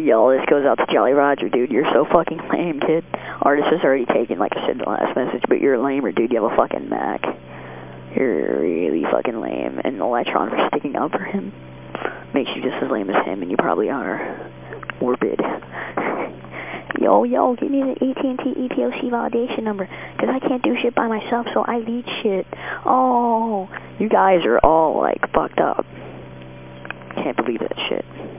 Yo, this goes out to Jolly Roger, dude. You're so fucking lame, kid. Artist has already taken, like I said in the last message, but you're a lamer, dude. You have a fucking Mac. You're really fucking lame. And Electron for sticking up for him makes you just as lame as him, and you probably are. Morbid. yo, yo, give me the AT&T EPOC validation number, because I can't do shit by myself, so I need shit. Oh, you guys are all, like, fucked up. Can't believe that shit.